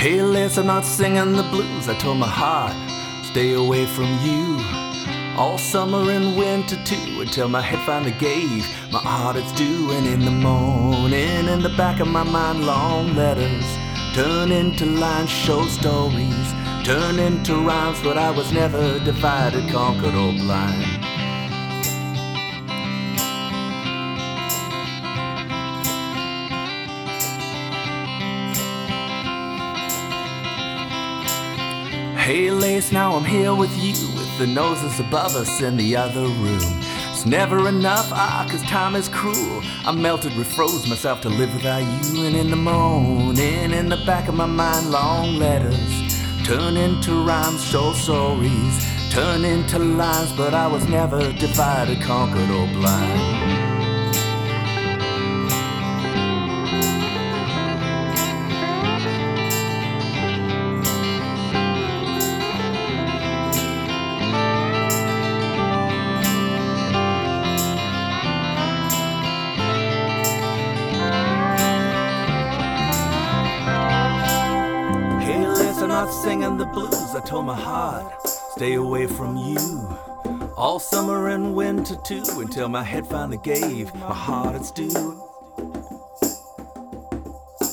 Hey, Liz, I'm not singing the blues. I told my heart, stay away from you. All summer and winter too, until my head finally gave my heart its due. And in the morning, in the back of my mind, long letters turn into lines, short stories, turn into rhymes. But I was never divided, conquered, or blind. Hey, Lace, now I'm here with you, with the noses above us in the other room. It's never enough, ah, cause time is cruel. I melted, refroze myself to live without you. And in the morning, in the back of my mind, long letters turn into rhymes, short stories, turn into lines. But I was never divided, conquered, or blind. Not singing the blues. I told my heart, stay away from you. All summer and winter too, until my head finally gave my heart its due.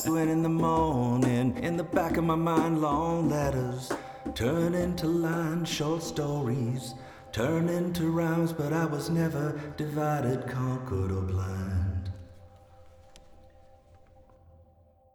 And in the morning, in the back of my mind, long letters turn into lines, short stories, turn into rhymes, but I was never divided, conquered, or blind.